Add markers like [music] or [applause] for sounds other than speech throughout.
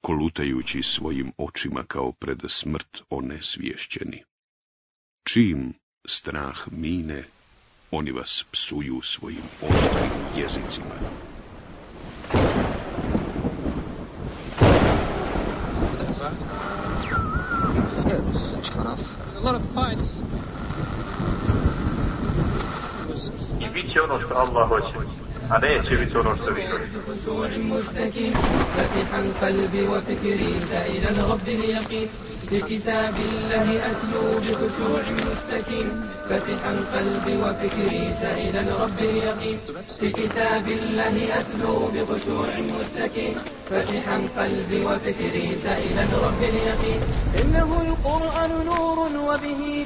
kolutajući svojim očima kao pred smrt onesvješćeni. Čim strah mine, oni vas psuju svojim oštrim jezicima. I bit će ono što Allah hoće. Ono što vi مستكين فاتحا قلبي وفكري سائلا رب اليقين. بكتاب الله أتلو بخشوع مستكين. فاتحا قلبي وفكري سائلا رب اليقين. بكتاب الله أتلو بخشوع مستكين. فاتحا قلبي وفكري سائلا رب اليقين. إنه القرآن نور وبه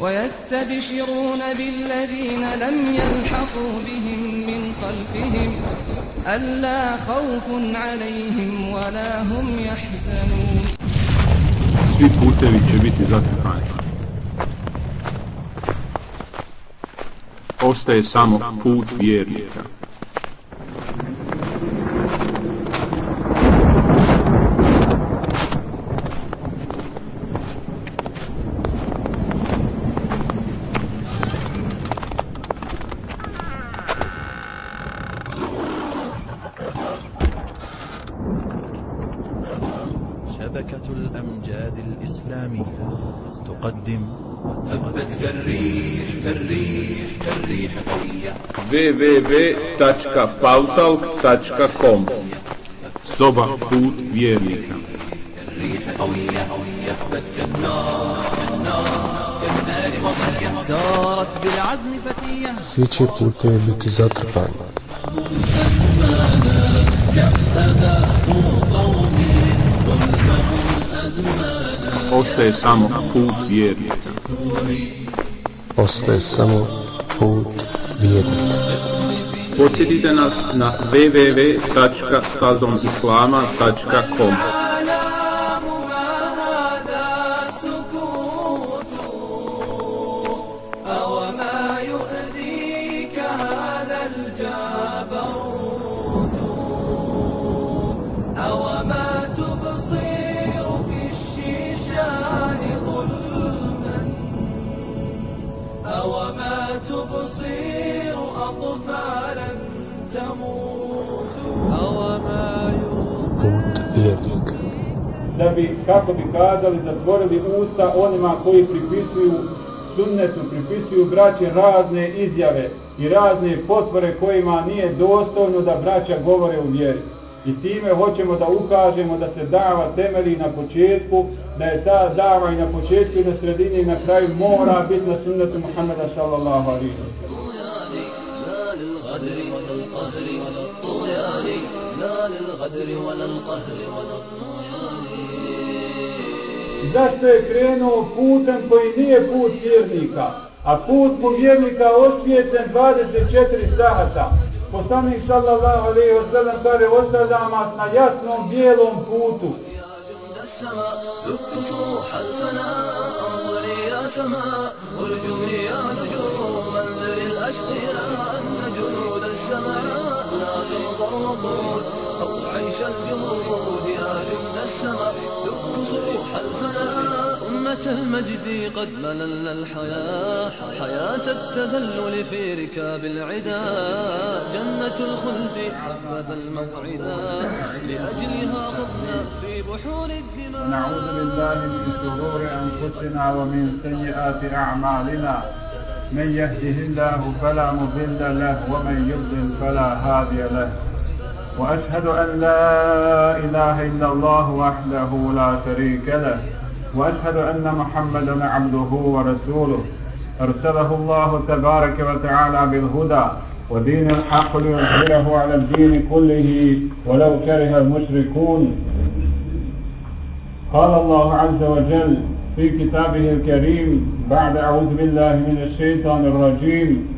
ويستبشرون بالذين لم يلحقوا بهم من خلفهم ألا خوف عليهم ولا هم يحزنون Svi putevi će biti zatrpani. Ostaje samo put vjernika. تقدم. هبت كالريح كالريح كالريح قوية www.pautalk.com Soba put vjernika الريح قوية شهبت كالنار كالنار كالنار وضية سارت بالعزم فتية. Svi će putevi biti zatrpani. Ostaje samo put vjernika. Ostaje samo put vjernika. Posjetite nas na www.fazomislama.com da bi, kako bi kazali, zatvorili usta onima koji pripisuju sunnetu, pripisuju braće razne izjave i razne potvore kojima nije dostojno da braća govore u vjeri. I time hoćemo da ukažemo da se dava temeli na početku, da je ta dava i na početku i na sredini i na kraju mora biti na sunnetu Muhammeda sallallahu alaihi wa sallam. لا للغدر ولا القهر ولا الطغيان Zašto je krenuo putem koji nije put vjernika, a put po vjernika osvijećen 24 sahata. Poslanik sallallahu alaihi wa sallam kaže ostavljam vas na jasnom bijelom putu. لا تنظر وقود أو عيش الجمود يا جند السماء دق صروح الفناء أمة المجد قد مللنا الحياة حياة التذلل في ركاب العدا. جنة الخلد حبذا الموعدا. لأجلها خضنا في بحور الدماء. نعوذ بالله من شرور أنفسنا ومن سيئات أعمالنا. من يهده الله فلا مضل له ومن يضلل فلا هادي له. وأشهد أن لا إله إلا الله وحده لا شريك له وأشهد أن محمدا عبده ورسوله. أرسله الله تبارك وتعالى بالهدى ودين الحق ليظهره على الدين كله ولو كره المشركون. قال الله عز وجل في كتابه الكريم بعد أعوذ بالله من الشيطان الرجيم.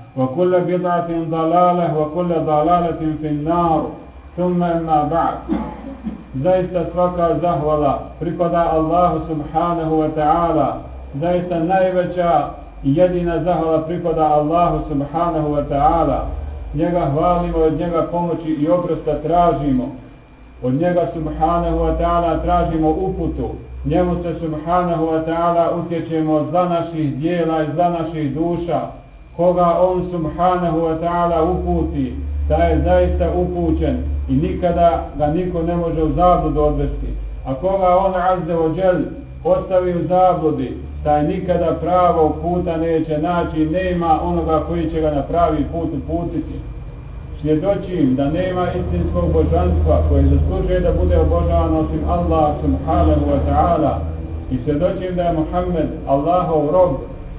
وكل بدعة ضلالة وكل ضلالة في النار ثم أما بعد zaista svaka zahvala pripada Allahu subhanahu wa ta'ala zaista najveća i jedina zahvala pripada Allahu subhanahu wa ta'ala njega hvalimo od njega pomoći i oprosta tražimo od njega subhanahu wa ta'ala tražimo uputu njemu se subhanahu wa ta'ala utječemo za naših dijela i za naših duša koga on subhanahu wa ta'ala uputi da je zaista upućen i nikada ga niko ne može u zabludu odvesti. A koga on azze o džel ostavi u zabludi taj nikada pravog puta neće naći nema onoga koji će ga na pravi put uputiti. Svjedočim da nema istinskog božanstva koje zaslužuje da bude obožavan osim Allah subhanahu wa ta'ala. I svjedočim da je Muhammed Allahov rob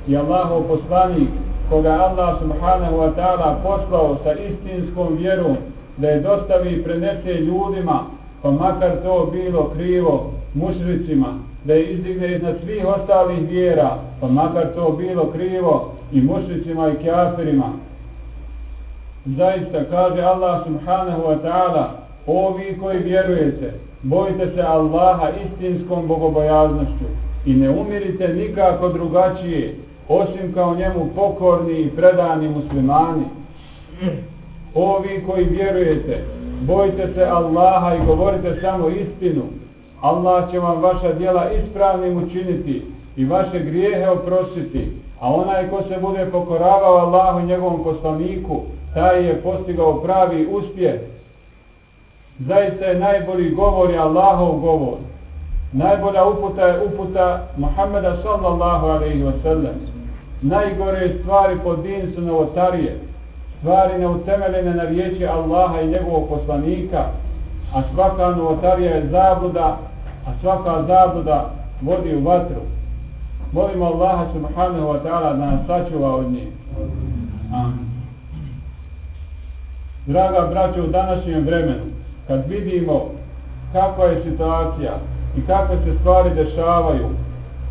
i Allahov poslanik koga Allah subhanahu wa ta'ala poslao sa istinskom vjerom da je dostavi i prenese ljudima pa makar to bilo krivo mušricima da je izdigne iznad svih ostalih vjera pa makar to bilo krivo i mušricima i kjafirima zaista kaže Allah subhanahu wa ta'ala ovi koji vjerujete bojite se Allaha istinskom bogobojaznošću i ne umirite nikako drugačije osim kao njemu pokorni i predani muslimani ovi koji vjerujete bojte se Allaha i govorite samo istinu Allah će vam vaša djela ispravnim učiniti i vaše grijehe oprostiti, a onaj ko se bude pokoravao Allahu i njegovom poslaniku taj je postigao pravi uspjeh. Zaista je najbolji govor je Allahov govor. Najbolja uputa je uputa Muhammeda sallallahu alaihi wa sallam. Najgore stvari po din su novotarije. Stvari neutemeljene na riječi Allaha i njegovog poslanika. A svaka novotarija je zabluda, a svaka zabluda vodi u vatru. Molimo Allaha subhanahu wa ta'ala da nas sačuva od njih. Amin. Draga braće, u današnjem vremenu, kad vidimo kakva je situacija i kako se stvari dešavaju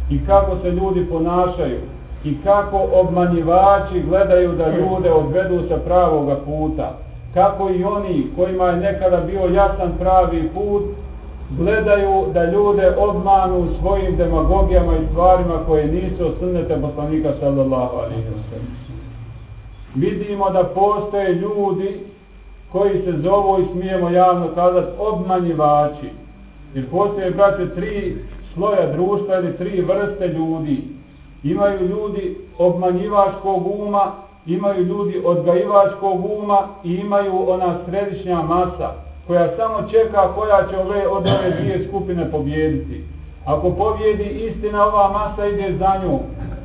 i kako se ljudi ponašaju i kako obmanjivači gledaju da ljude odvedu sa pravoga puta, kako i oni kojima je nekada bio jasan pravi put, gledaju da ljude obmanu svojim demagogijama i stvarima koje nisu osrnete poslanika sallallahu alaihi wa sallam. Vidimo da postoje ljudi koji se zovu i smijemo javno kazati obmanjivači. Jer postoje, braće, tri sloja društva ili tri vrste ljudi. Imaju ljudi obmanjivačkog uma, imaju ljudi odgajivačkog uma i imaju ona središnja masa koja samo čeka koja će ove od ove dvije skupine pobjediti. Ako pobjedi istina, ova masa ide za nju.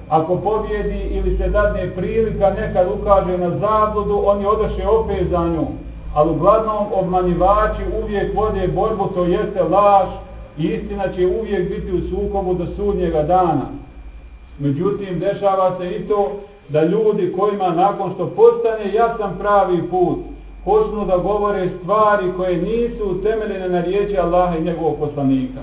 Ako pobjedi ili se dadne prilika, nekad ukaže na zabludu, oni odoše opet za nju ali uglavnom obmanjivači uvijek vode borbu, to jeste laž i istina će uvijek biti u sukobu do sudnjega dana. Međutim, dešava se i to da ljudi kojima nakon što postane jasan pravi put, počnu da govore stvari koje nisu utemeljene na riječi Allaha i njegovog poslanika.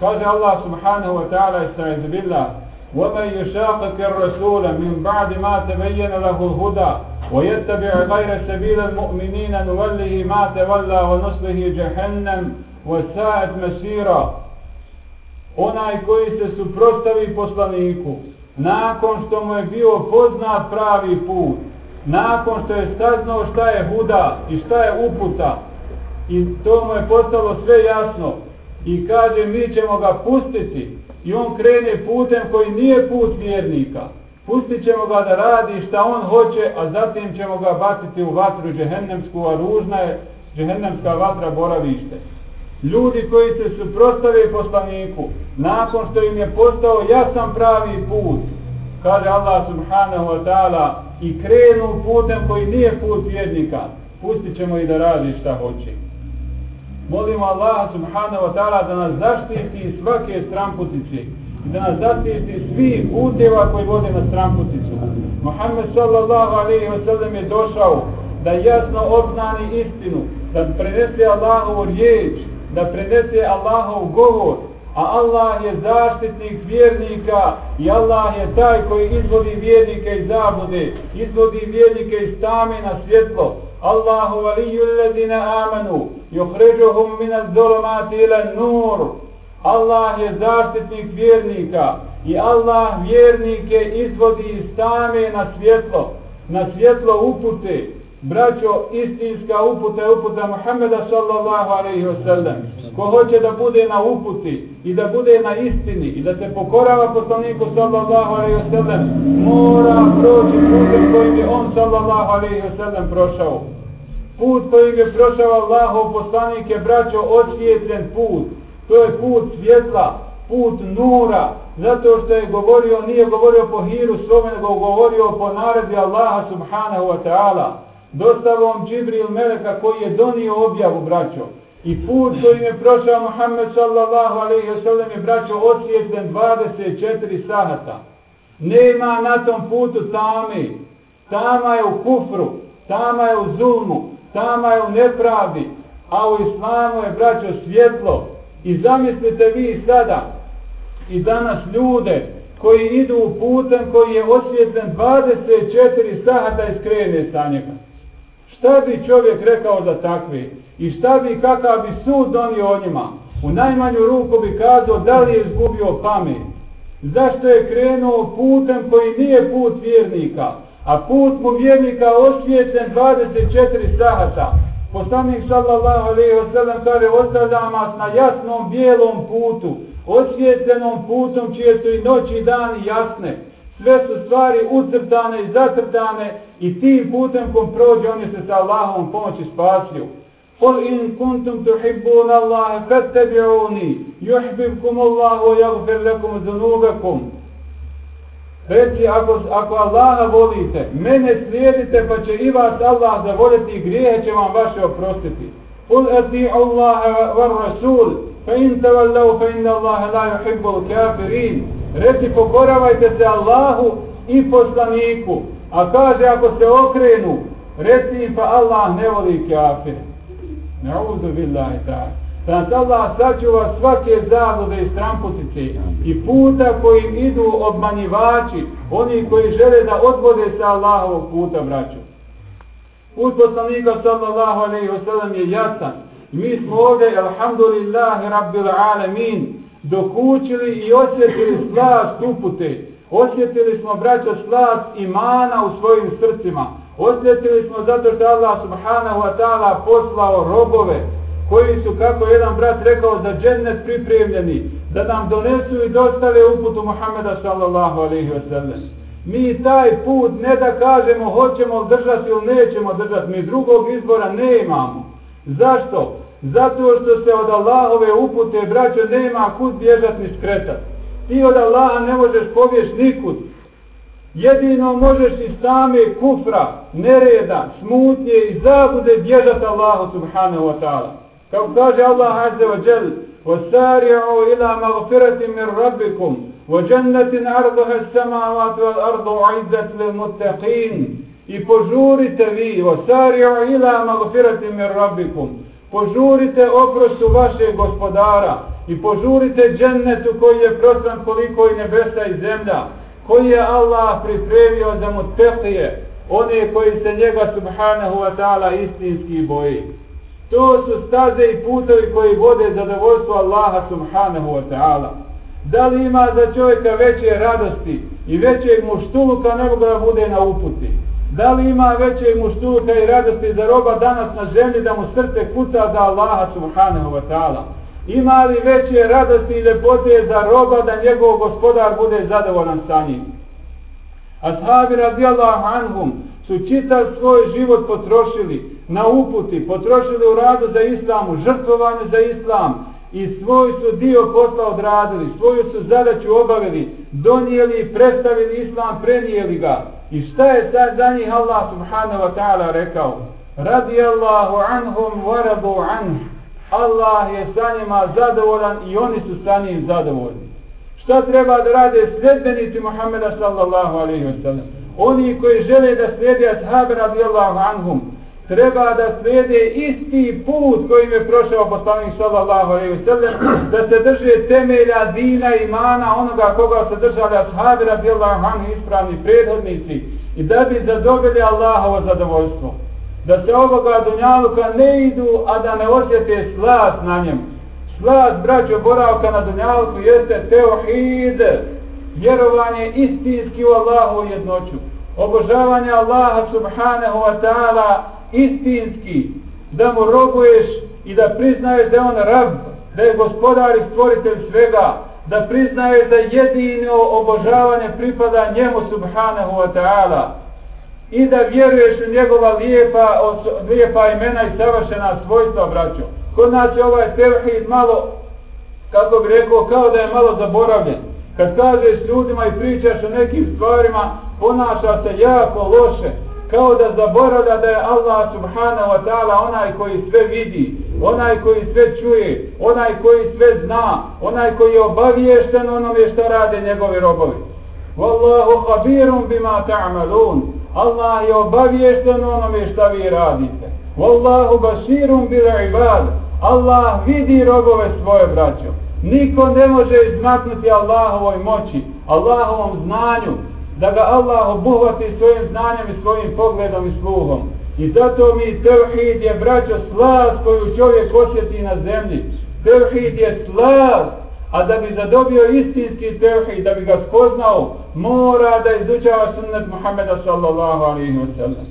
Kaže Allah subhanahu wa ta'ala istaizu billah وَمَنْ يُشَاقَكَ الرَّسُولَ مِنْ بَعْدِ مَا تَبَيَّنَ لَهُ الْهُدَى وَيَتَّبِعْ غَيْرَ سَبِيلَ الْمُؤْمِنِينَ نُوَلِّهِ مَا تَوَلَّى وَنُصْلِهِ جَهَنَّمْ وَسَاءَتْ مَسِيرًا Onaj koji se suprostavi poslaniku, nakon što mu je bio poznat pravi put, nakon što je saznao šta je huda i šta je uputa, i to mu je postalo sve jasno, i kaže mi ćemo ga pustiti, i on krene putem koji nije put vjernika, pustit ćemo ga da radi šta on hoće, a zatim ćemo ga baciti u vatru džehennemsku, a ružna je džehennemska vatra boravište. Ljudi koji se suprostave poslaniku, nakon što im je postao jasan pravi put, kaže Allah subhanahu wa ta'ala, i krenu putem koji nije put vjernika, pustit ćemo i da radi šta hoće. Molimo Allah subhanahu wa ta'ala da nas zaštiti svake stramputice i da nas zaštiti svih puteva koji vode na stramputicu. Muhammed sallallahu alaihi wa sallam je došao da jasno obznani istinu, da prenese Allahovu riječ, da prenese Allahov govor, a Allah je zaštitnik vjernika i Allah je taj koji izvodi vjernike iz zabude, izvodi vjernike iz tame na svjetlo. Allahu valiju ladina amanu, juhređuhum minat zolomati ila nur. Allah je zaštitnik vjernika i Allah vjernike izvodi iz tame na svjetlo, na svjetlo upute. Braćo, istinska uputa je uputa Muhammeda sallallahu alaihi wa sallam ko hoće da bude na uputi i da bude na istini i da se pokorava poslaniku sallallahu alaihi wa sallam, mora proći putem kojim je on sallallahu alaihi wa sallam prošao. Put kojim je prošao Allahov poslanik je braćo osvijetljen put. To je put svjetla, put nura, zato što je govorio, nije govorio po hiru svome, nego govorio po naredbi Allaha subhanahu wa ta'ala. Dostavom Džibril Meleka koji je donio objavu braćo. I put kojim je prošao Muhammed sallallahu alaihi wa sallam je braćo osvijetljen 24 sahata. Nema na tom putu tame. Tama je u kufru, tama je u zulmu, tama je u nepravdi, a u islamu je braćo svjetlo. I zamislite vi sada i danas ljude koji idu putem koji je osvijetljen 24 sahata i skrene sa njega. Šta bi čovjek rekao za takvi? I šta bi, kakav bi sud donio o njima? U najmanju ruku bi kazao da li je izgubio pamet. Zašto je krenuo putem koji nije put vjernika? A put mu vjernika osvijećen 24 sahata. Poslanik sallallahu alaihi wa sallam kaže ostavljam vas na jasnom bijelom putu, osvijetljenom putom čije su i noći i dani jasne sve su stvari ucrtane i zacrtane i tim putem kom prođe oni se sa Allahom pomoći spasiju. Kul in kuntum tuhibbuna Allaha fattabi'uni yuhibbukum Allahu wa yaghfir lakum dhunubakum. Reci, ako, ako Allaha volite, mene slijedite, pa će i vas Allah zavoljeti i grijehe će vam vaše oprostiti. Kul ati Allaha var Rasul, fa in tavallahu fa inna Allaha la yuhibbul kafirin. Reci, pokoravajte se Allahu i poslaniku. A kaže, ako se okrenu, reci im, pa Allah ne voli kafir. Nauzu billahi ta'ala. Da nas Allah sačuva svake zavode i stramputice i puta kojim idu obmanjivači, oni koji žele da odvode sa Allahovog puta, braću. Put poslanika sallallahu alaihi wasallam je jasan. I mi smo ovdje, alhamdulillahi rabbil alamin, dokučili i osjetili slast upute. Osjetili smo, braćo, slast imana u svojim srcima. Osjetili smo zato što Allah subhanahu wa ta'ala poslao robove koji su, kako jedan brat rekao, za džennet pripremljeni, da nam donesu i dostave uputu Muhammeda sallallahu alaihi wa sallam. Mi taj put ne da kažemo hoćemo držati ili nećemo držati, mi drugog izbora ne imamo. Zašto? Zato što se od Allahove upute, braćo, nema kud bježati ni skretati. Ti od Allaha ne možeš pobjeć nikud. Jedino možeš iz same kufra, nereda, smutnje i zabude bježati Allahu subhanahu wa ta'ala. Kao kaže Allah azza wa jal, وَسَارِعُوا إِلَى مَغْفِرَةٍ مِّن رَبِّكُمْ وَجَنَّةٍ أَرْضُهَا السَّمَاوَاتُ وَالْأَرْضُ عِزَّةٍ لِلْمُتَّقِينَ I požurite vi, o sario ila magfirati mir rabbikum. Požurite oprostu vašeg gospodara i požurite džennetu koji je prostran koliko i nebesa i zemlja, koji je Allah pripremio za mu tehlije, one koji se njega subhanahu wa ta'ala istinski boji. To su staze i putovi koji vode zadovoljstvo Allaha subhanahu wa ta'ala. Da li ima za čovjeka veće radosti i većeg muštuluka nego da bude na uputi? Da li ima većeg muštuka i radosti za roba danas na zemlji da mu srce kuca za Allaha subhanahu wa ta'ala? Ima li veće radosti i lepote za roba da njegov gospodar bude zadovoljan sa njim? Ashabi radijallahu anhum su čitav svoj život potrošili na uputi, potrošili u radu za islamu, žrtvovanje za islam i svoj su dio posla odradili, svoju su zadaću obavili, donijeli i predstavili islam, prenijeli ga. I šta je sad za njih Allah subhanahu wa ta'ala rekao? Radi Allahu anhum waradu anh. Allah je sa njima zadovoljan i oni su sa njim zadovoljni. Šta treba da rade sljedbenici Muhammeda sallallahu alaihi wa sallam? Oni koji žele da slijede ashabi radijallahu anhum, treba da slijede isti put kojim je prošao poslanik sallallahu alejhi ve sellem [clears throat] da se drže temelja dina imana onoga koga se držali ashabi radijallahu anhu ispravni prethodnici i da bi zadobili Allahovo zadovoljstvo. Da se ovoga dunjaluka ne idu a da ne osjete slast na njemu. Slast braćo boravka na dunjaluku jeste teohid vjerovanje istinski u Allahu jednoću. Obožavanje Allaha subhanahu wa ta'ala istinski, da mu robuješ i da priznaješ da je on rab, da je gospodar i stvoritelj svega, da priznaješ da jedino obožavanje pripada njemu subhanahu wa ta'ala i da vjeruješ u njegova lijepa, lijepa imena i savršena svojstva, braćo. Kod nas je ovaj tevhid malo, kako bi rekao, kao da je malo zaboravljen. Kad kažeš ljudima i pričaš o nekim stvarima, ponaša se jako loše, kao da zaboravlja da je Allah subhanahu wa ta'ala onaj koji sve vidi, onaj koji sve čuje, onaj koji sve zna, onaj koji je obaviješten onome što rade njegovi robovi. Wallahu khabirum bima ta'malun. Allah je obaviješten onome što vi radite. Wallahu basirun bil ibad. Allah vidi robove svoje braćo. Niko ne može izmaknuti Allahovoj moći, Allahovom znanju, da ga Allah obuhvati svojim znanjem i svojim pogledom i sluhom. I zato mi tevhid je braćo slast koju čovjek osjeti na zemlji. Tevhid je slast, a da bi zadobio istinski tevhid, da bi ga spoznao, mora da izučava sunnet Muhammeda sallallahu alaihi wa sallam.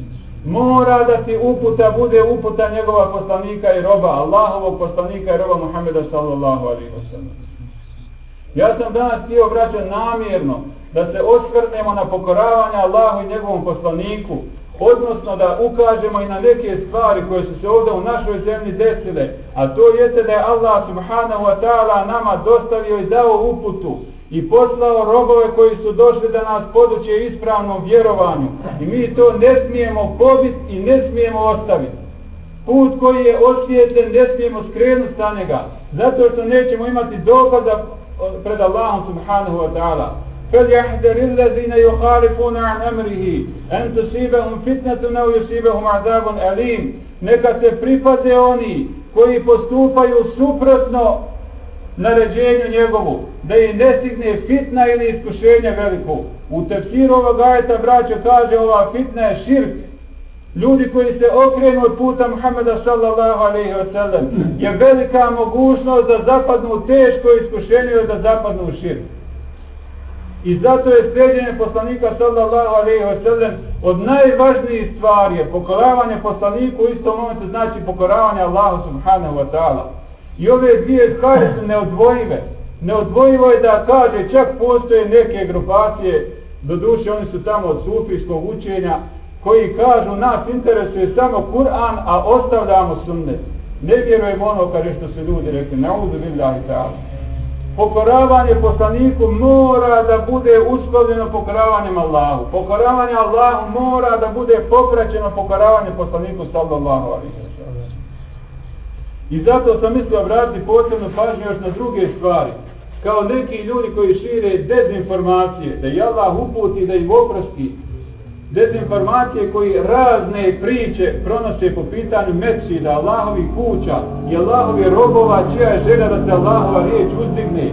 Mora da ti uputa bude uputa njegova poslanika i roba, Allahovog poslanika i roba Muhammeda sallallahu alaihi wa sallam. Ja sam danas htio braćo namjerno da se osvrnemo na pokoravanje Allahu i njegovom poslaniku, odnosno da ukažemo i na neke stvari koje su se ovdje u našoj zemlji desile, a to jeste da je Allah subhanahu wa ta'ala nama dostavio i dao uputu i poslao robove koji su došli da nas poduće ispravnom vjerovanju. I mi to ne smijemo pobiti i ne smijemo ostaviti. Put koji je osvijetljen ne smijemo skrenuti sa njega, zato što nećemo imati dokaza pred Allahom subhanahu wa ta'ala. فليحذر الذين يخالفون عن أمره أن تصيبهم فتنة أو يصيبهم عذاب أليم neka se pripaze oni koji postupaju suprotno naređenju njegovu, da im ne stigne fitna ili iskušenje veliko. U tefsiru ovog ajeta braća kaže ova fitna je širk. Ljudi koji se okrenu od puta Muhammeda sallallahu alaihi wa sallam je velika mogućnost da zapadnu u teško iskušenje ili da zapadnu u širk. I zato je sredjenje poslanika sallallahu alaihi wa sallam od najvažnijih stvari je pokoravanje poslaniku u istom momentu znači pokoravanje Allahu subhanahu wa ta'ala. I ove dvije stvari su neodvojive. Neodvojivo je da kaže čak postoje neke grupacije, do duše oni su tamo od sufijskog učenja, koji kažu nas interesuje samo Kur'an, a ostavljamo sunnet. Ne vjerujemo ono kaže što su ljudi rekli, nauzu billahi ta'ala pokoravanje poslaniku mora da bude uslovljeno pokoravanjem Allahu. Pokoravanje Allahu mora da bude popraćeno pokoravanje poslaniku sallallahu alaihi I zato sam mislio vratiti posebno pažnju još na druge stvari. Kao neki ljudi koji šire dezinformacije, da je Allah uputi, da ih oprosti dezinformacije koji razne priče pronose po pitanju Mesida, Allahovi kuća i Allahovi robova, čija je želja da se Allahova riječ uzdigne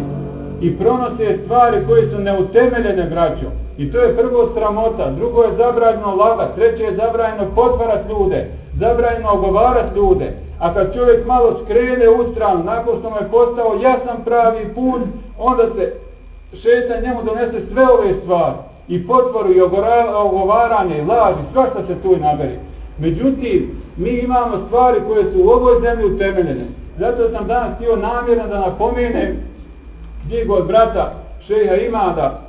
i pronose stvari koje su neutemeljene braćom. I to je prvo sramota, drugo je zabranjeno lagat, treće je zabranjeno potvarat ljude, zabranjeno ogovarat ljude. A kad čovjek malo skrene u stranu, nakon što mu je postao jasan pravi put, onda se šetan njemu donese sve ove stvari i potvoru i ogovaranje i laži, sva što se tu i naberi. Međutim, mi imamo stvari koje su u ovoj zemlji utemeljene. Zato sam danas htio namjerno da napomenem knjigu od brata šeha Imada,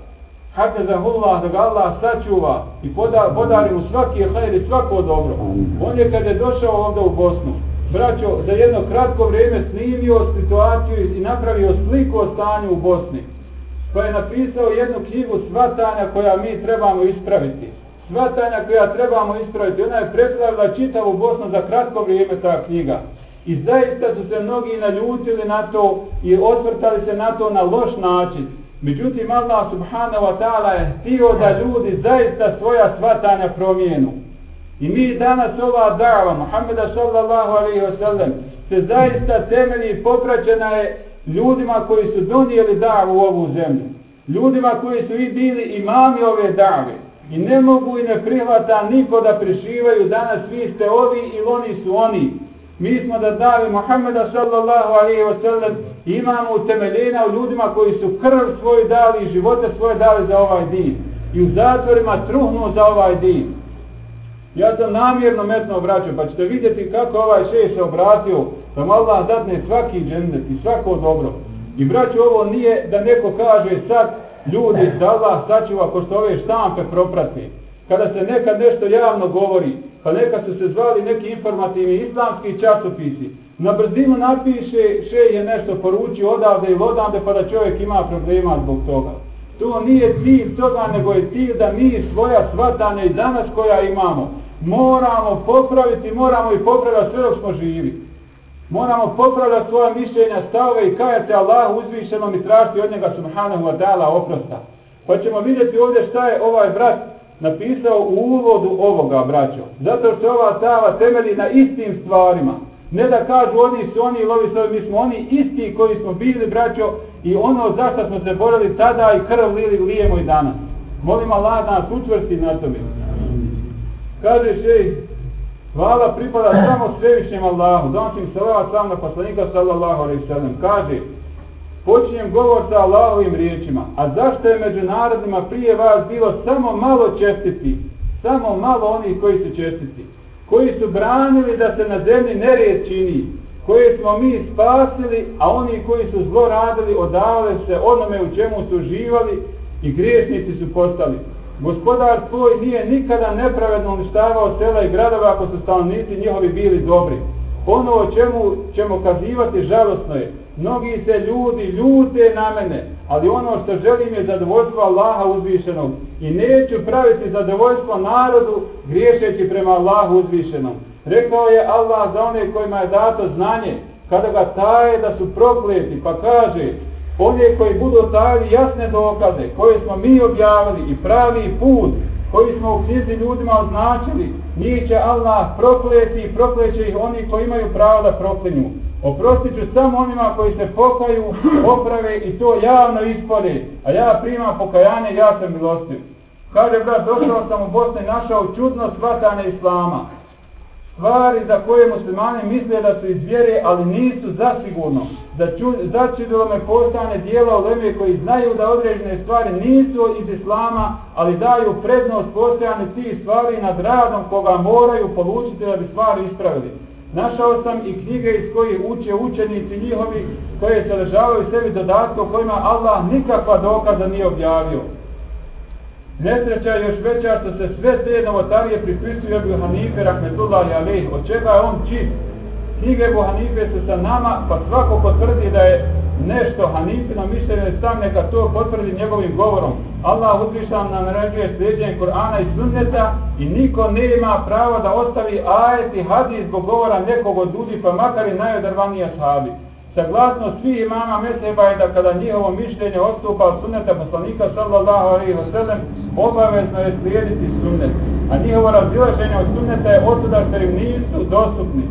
Hafezahullah, da ga Allah sačuva i poda, podari mu svaki hajr i svako dobro. On je kad je došao ovdje u Bosnu, braćo, za jedno kratko vrijeme snimio situaciju i napravio sliku o stanju u Bosni pa je napisao jednu knjigu svatanja koja mi trebamo ispraviti. Svatanja koja trebamo ispraviti. Ona je predstavila čitavu Bosnu za kratko vrijeme ta knjiga. I zaista su se mnogi naljutili na to i otvrtali se na to na loš način. Međutim, Allah subhanahu wa ta'ala je htio da ljudi zaista svoja svatanja promijenu. I mi danas ova dava, Muhammeda sallallahu alaihi wa sallam, se zaista temelji i popraćena je ljudima koji su donijeli davu u ovu zemlju. Ljudima koji su i bili imami ove dave. I ne mogu i ne prihvata niko da prišivaju danas vi ste ovi i oni su oni. Mi smo da davi Muhammeda sallallahu alaihi wa sallam imamo utemeljena u ljudima koji su krv svoju dali i živote svoje dali za ovaj din. I u zatvorima truhnu za ovaj din. Ja sam namjerno metno obraćao, pa ćete vidjeti kako ovaj šeš se obratio, da mu Allah dadne svaki džendet i svako dobro. I braću, ovo nije da neko kaže sad, ljudi, da Allah sačuva ko što ove štampe proprati. Kada se nekad nešto javno govori, pa neka su se zvali neki informativni islamski časopisi, na brzinu napiše še je nešto poručio odavde ili odavde, pa da čovjek ima problema zbog toga. To nije cilj toga, nego je cilj da mi svoja svatanja i danas koja imamo, moramo popraviti, moramo i popraviti sve dok smo živi. Moramo popravljati svoje mišljenja, stavove i kajati Allah uzvišenom i tražiti od njega subhanahu wa ta'ala oprosta. Pa ćemo vidjeti ovdje šta je ovaj brat napisao u uvodu ovoga braćo. Zato što ova tava temelji na istim stvarima. Ne da kažu oni su oni ili ovi mi smo oni isti koji smo bili braćo i ono zašto smo se borili tada i krv lili lijemo i danas. Molim Allah da nas učvrsti na tome. Kaže šejh hvala pripada samo svevišnjem Allahu. Donosim se sam na poslanika sallallahu alaihi sallam. Kaže, počinjem govor sa Allahovim riječima. A zašto je među narodima prije vas bilo samo malo čestiti? Samo malo onih koji su čestiti. Koji su branili da se na zemlji nered čini. Koje smo mi spasili, a oni koji su zlo radili odavale se onome u čemu su živali i griješnici su postali. Gospodar tvoj nije nikada nepravedno uništavao sela i gradova ako su stanovnici njihovi bili dobri. Ono o čemu ćemo kazivati žalostno je. Mnogi se ljudi ljute na mene, ali ono što želim je zadovoljstvo Allaha uzvišenog. I neću praviti zadovoljstvo narodu griješeći prema Allahu uzvišenom. Rekao je Allah za one kojima je dato znanje, kada ga taje da su prokleti, pa kaže, one koji budu dali jasne dokaze koje smo mi objavili i pravi put koji smo u knjizi ljudima označili njih će Allah prokleti i prokleće ih oni koji imaju pravo da proklinju. Oprostit ću samo onima koji se pokaju oprave i to javno ispode a ja primam pokajanje ja sam milostiv. Kaže brat došao sam u Bosni i našao čudno shvatanje Islama. Stvari za koje muslimani misle da su iz vjere, ali nisu zasigurno. Začudilo me postane dijela u Leme koji znaju da određene stvari nisu iz Islama, ali daju prednost postojane tih stvari nad radom koga moraju polučiti da bi stvari ispravili. Našao sam i knjige iz kojih uče učenici njihovi koje sadržavaju sebi dodatke o kojima Allah nikakva dokaza nije objavio. Nesreća je još veća što se sve te novotarije pripisuju Ebu Hanife Rahmetullahi Aleyh, od čega je on čist. Knjige Ebu Hanife su sa nama, pa svako potvrdi da je nešto Hanifino mišljenje sam neka to potvrdi njegovim govorom. Allah uzvišan nam naređuje sljeđenje Kur'ana i Sunneta i niko ne ima pravo da ostavi ajet i hadis zbog govora nekog od ljudi, pa makar i najodrvanija sahabi. Saglasno svi imama Meseba je da kada njihovo mišljenje odstupa od sunneta poslanika sallallahu alaihi wa sallam, obavezno je slijediti sunnet. A njihovo razilaženje od sunneta je otuda što im nisu dostupni.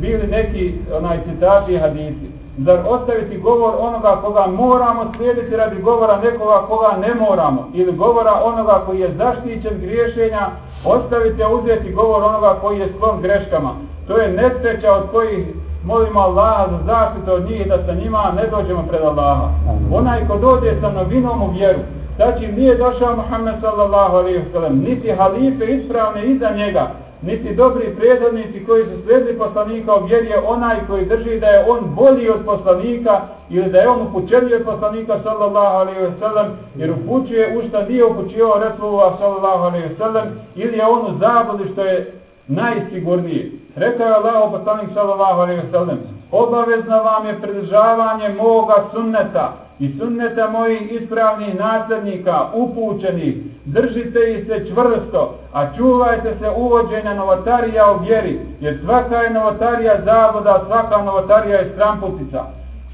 Bili neki onaj citati hadisi. Zar ostaviti govor onoga koga moramo slijediti radi govora nekoga koga ne moramo? Ili govora onoga koji je zaštićen griješenja, ostaviti a uzeti govor onoga koji je sklon greškama. To je nesreća od kojih molimo Allaha za zaštitu od njih da sa njima ne dođemo pred Allaha. Onaj ko dođe sa novinom u vjeru, znači nije došao Muhammed sallallahu alaihi wa sallam, niti halife ispravne iza njega, niti dobri predvodnici koji su sledili poslanika u vjeri je onaj koji drži da je on bolji od poslanika ili da je on upućeniji od poslanika sallallahu alaihi wa sallam jer upućuje u šta nije upućio Resulullah sallallahu alaihi wa sallam ili je on u zabudi što je najsigurniji. Rekao je Allah poslanik sallallahu alaihi wa sallam obavezno vam je pridržavanje moga sunneta i sunneta mojih ispravnih nasljednika, upućenih, držite ih se čvrsto, a čuvajte se uvođenja novotarija u vjeri, jer svaka je novotarija zavoda, svaka novotarija je stramputica.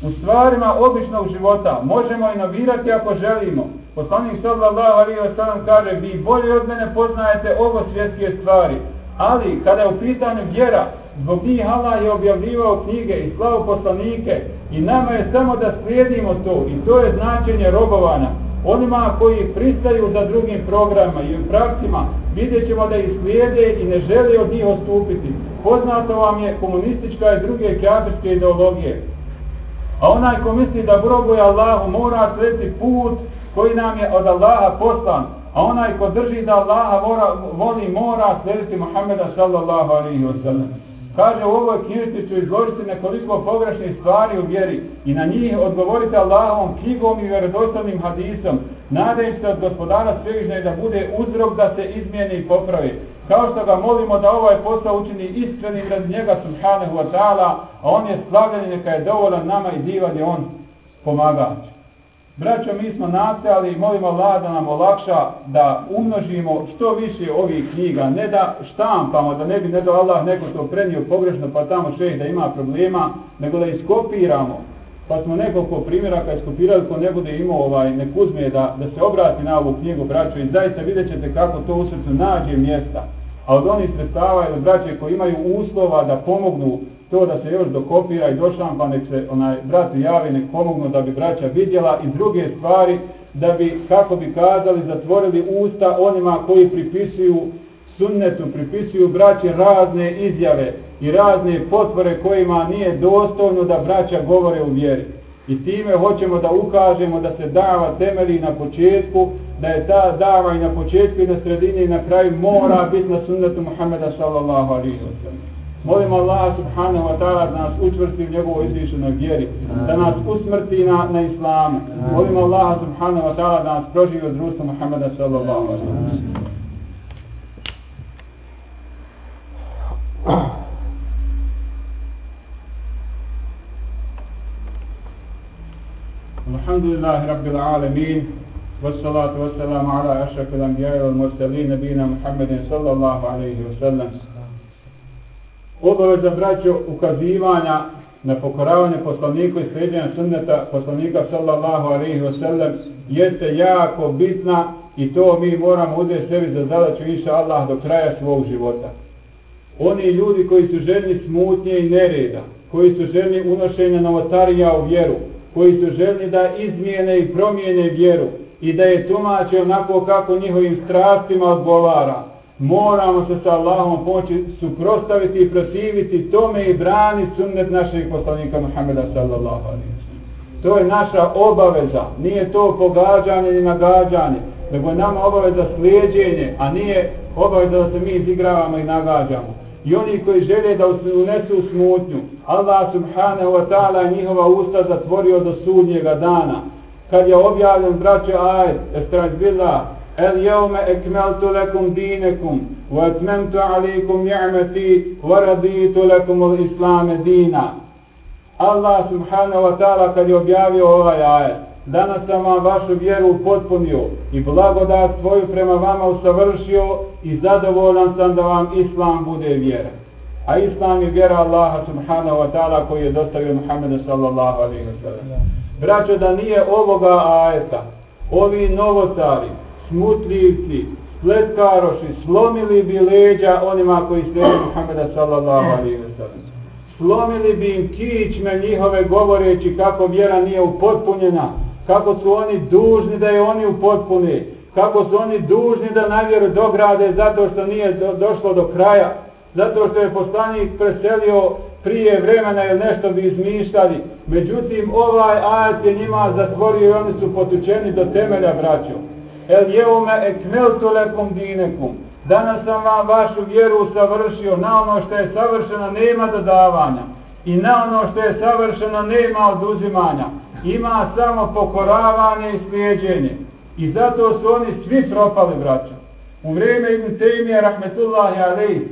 U stvarima običnog života možemo inovirati ako želimo. Poslanik sallallahu alaihi wa sallam kaže, vi bolje od mene poznajete ovo svjetske stvari, Ali, kada je u pitanju vjera, zbog njih Allah je objavljivao knjige i slavu poslanike i nama je samo da slijedimo to i to je značenje robovana. Onima koji pristaju za drugim programima i praksima, vidjet ćemo da ih slijede i ne žele od njih odstupiti. Poznato vam je komunistička i druge kjafirske ideologije. A onaj ko misli da robuje Allahu mora slijediti put koji nam je od Allaha poslan, A onaj ko drži da Allaha mora, voli mora slijediti Muhammeda sallallahu alaihi wa sallam. Kaže u ovoj knjižici ću izložiti nekoliko pogrešnih stvari u vjeri i na njih odgovorite Allahovom knjigom i vjerodostavnim hadisom. Nadajem se od gospodara svevižne da bude uzrok da se izmijeni i popravi. Kao što ga molimo da ovaj posao učini iskrenim radi njega subhanahu wa ta'ala, a on je slavljen neka je dovoljan nama i divan je on pomagač. Braćo, mi smo nastojali i molimo Allah da nam olakša da umnožimo što više ovih knjiga, ne da štampamo, da ne bi ne do Allah neko to prenio pogrešno pa tamo šeh da ima problema, nego da iskopiramo. Pa smo nekoliko primjera kad iskopirali ko ne bude imao ovaj, nek uzme da, da se obrati na ovu knjigu, braćo, i zaista vidjet ćete kako to u srcu nađe mjesta. A od onih sredstava ili braće koji imaju uslova da pomognu to da se još dokopira i došam, pa nek se onaj brati javi, nek pomognu da bi braća vidjela i druge stvari, da bi, kako bi kazali, zatvorili usta onima koji pripisuju sunnetu, pripisuju braće razne izjave i razne potvore kojima nije dostojno da braća govore u vjeri. I time hoćemo da ukažemo da se dava temeli na početku, da je ta dava i na početku i na sredini i na kraju mora biti na sunnetu Muhammeda sallallahu alaihi wa sallam. Molim Allah subhanahu wa ta'ala da nas učvrsti u njegovoj izvišenoj vjeri, da nas usmrti na, na islamu. Molim Allah subhanahu wa ta'ala da nas proživi od društva Muhammeda sallallahu alaihi wa sallam. الحمد لله رب العالمين والصلاة والسلام على أشرف الأنبياء والمرسلين نبينا محمد صلى الله عليه وسلم obaveza braćo ukazivanja na pokoravanje poslaniku i sređenja sunneta poslanika sallallahu alaihi wa sallam jeste jako bitna i to mi moramo uzeti sebi za zadaću inša Allah do kraja svog života. Oni ljudi koji su željni smutnje i nereda, koji su željni unošenja novotarija u vjeru, koji su željni da izmijene i promijene vjeru i da je tumače onako kako njihovim strastima odgovara, moramo se sa Allahom pomoći suprostaviti i protiviti tome i brani sunnet našeg poslanika Muhammeda sallallahu alaihi To je naša obaveza, nije to pogađanje ni nagađanje, nego je nama obaveza slijedjenje, a nije obaveza da se mi izigravamo i nagađamo. I oni koji žele da unesu smutnju, Allah subhanahu wa ta'ala njihova usta zatvorio do sudnjega dana. Kad je objavljen braće ajet, estrad اليوم أكملت لكم دينكم وأتممت عليكم نعمتي ورضيت لكم الإسلام دينا Allah subhanahu wa ta'ala kad je objavio ovaj ajet danas sam vam vašu vjeru potpunio i blagodat svoju prema vama usavršio i zadovoljan sam da vam islam bude vjera. A islam je vjera Allaha subhanahu wa ta'ala koji je dostavio Muhammeda sallallahu alaihi wa sallam. Braćo, da nije ovoga ajeta, ovi novotari, smutljivci, spletkaroši, slomili bi leđa onima koji slijede Muhammeda sallallahu alaihi wa sallam. Slomili bi im kičme njihove govoreći kako vjera nije upotpunjena, kako su oni dužni da je oni upotpuni, kako su oni dužni da na vjeru dograde zato što nije do, došlo do kraja, zato što je poslanik preselio prije vremena ili nešto bi izmišljali. Međutim, ovaj ajac je njima zatvorio i oni su potučeni do temelja braćom. El jeume ekmeltu lekum dinekum. Danas sam vam vašu vjeru savršio. Na ono što je savršeno nema dodavanja. I na ono što je savršeno nema oduzimanja. Ima samo pokoravanje i slijedjenje. I zato su oni svi propali, braćo. U vrijeme Ibn Tejmije, rahmetullahi alaih,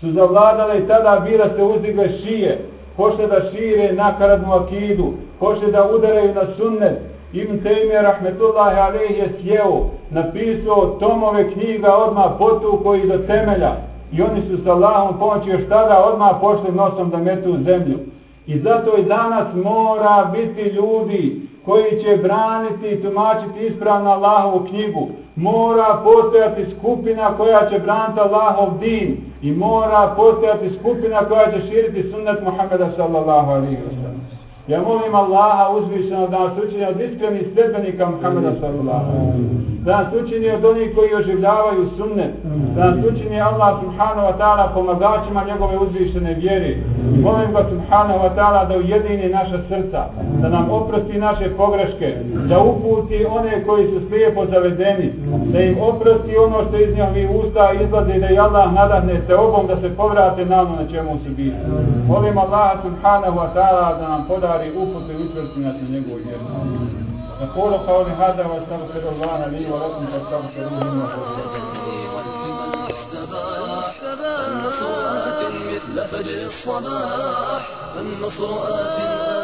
su zavladale i tada bira se uzdigle šije, pošle da šire nakaradnu akidu, pošle da udaraju na sunnet. Ibn Tejmije, rahmetullahi alaih, je sjeo, napisao tomove knjiga odmah potu koji do temelja. I oni su sa Allahom pomoći još tada odmah pošli nosom da metu u zemlju. I zato i danas mora biti ljudi koji će braniti i tumačiti ispravno Allahovu knjigu. Mora postojati skupina koja će braniti Allahov din i mora postojati skupina koja će širiti sunnet Muhammeda sallallahu alaihi wa sallam. Ja molim Allaha uzvišeno da nas učini od iskrenih sredbenika Muhammeda sallallahu Da nas učini od onih koji oživljavaju sunnet. Da nas učini Allah subhanahu wa ta'ala pomagačima njegove uzvišene vjeri. I molim ga subhanahu wa ta'ala da ujedini naša srca. Da nam oprosti naše pogreške. Da uputi one koji su slijepo zavedeni. Da im oprosti ono što iz njihovi usta izlazi i da i Allah nadahne se obom da se povrate na ono na čemu su bili. Molim Allah subhanahu wa ta'ala da nam podari uput upute i učvrsti nas na njegovu vjeru. أقول قولي هذا واستغفر الله لي ولكم فاستغفروه إنه النصر آت مثل فجر الصباح النصر آت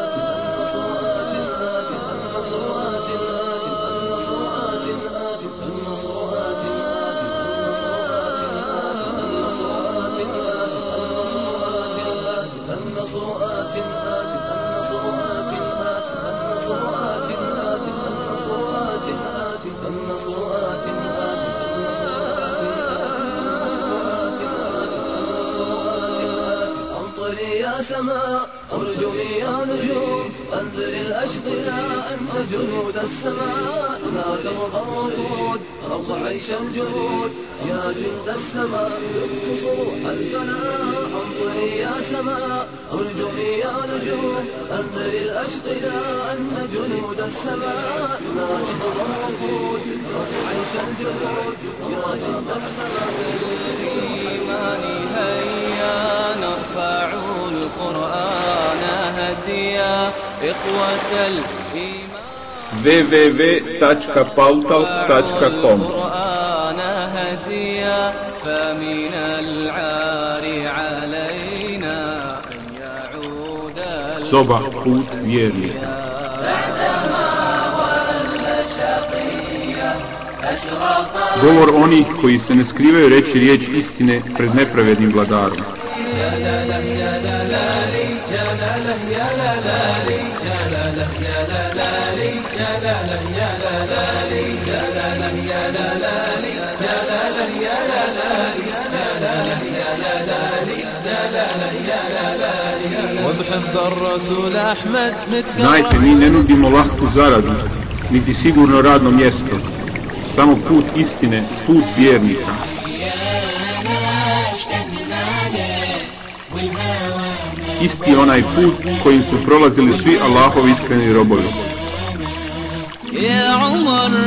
سماء ارجمي يا نجوم انذر الأشقياء أن جنود السماء. لا ترضى الركود رب عيش الجنود. يا جند السماء دك صروح الفناء. أمطري يا سماء. ارجمي يا نجوم انذر الأشقياء أن جنود السماء. لا ترضى الركود رب عيش الجنود. يا جند السماء. إيماني هيا. القرآن هديا إخوة الإيمان www.pautal.com القرآن هديا فمن العار علينا أن يعود Soba put vjernika. Govor onih koji se ne skrivaju reći riječ istine pred nepravednim vladarom. وبحب الرسول أحمد Znajte, mi ne nudimo lahku zaradu, niti sigurno radno mjesto. Samo put istine, put vjernika. Isti je onaj put kojim su prolazili svi Allahovi iskreni robovi. يا عمر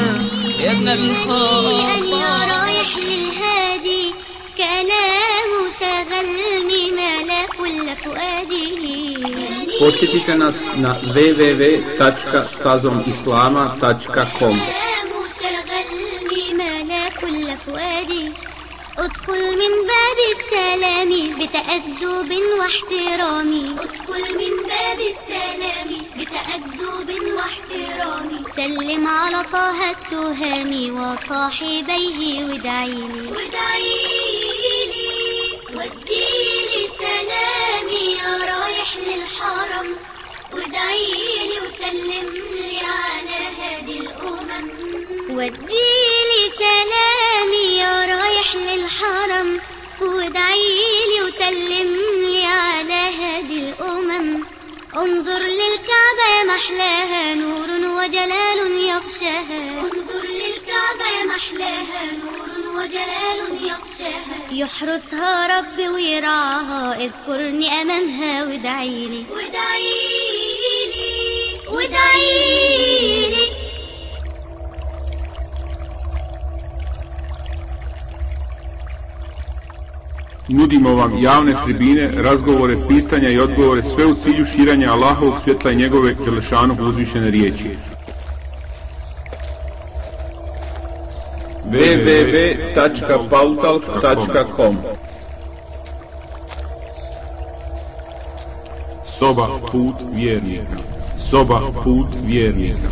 يا ابن أن الخطاب يا رايح للهادي كلام شغلني ملا كل فؤادي Posjetite nas na www.stazomislama.com ادخل من باب السلام بتأدب واحترام. ادخل من باب السلام بتأدب واحترام. سلم على طه التهامي وصاحبيه وادعيلي وادعيلي والدين يا رايح للحرم. وادعيلي وسلم لي على هادي الأمم. وديلي سلامي انظر للكعبة يا محلاها نور وجلال يغشاها. انظر للكعبة يا محلاها نور وجلال يغشاها. يحرسها ربي ويرعاها اذكرني أمامها وادعيلي وادعيلي وادعيلي Nudimo vam javne tribine, razgovore, pitanja i odgovore, sve u cilju širanja Allahovog svjetla i njegove Đelešanog uzvišene riječi. www.pautalk.com Soba put vjernika. Soba put vjernika.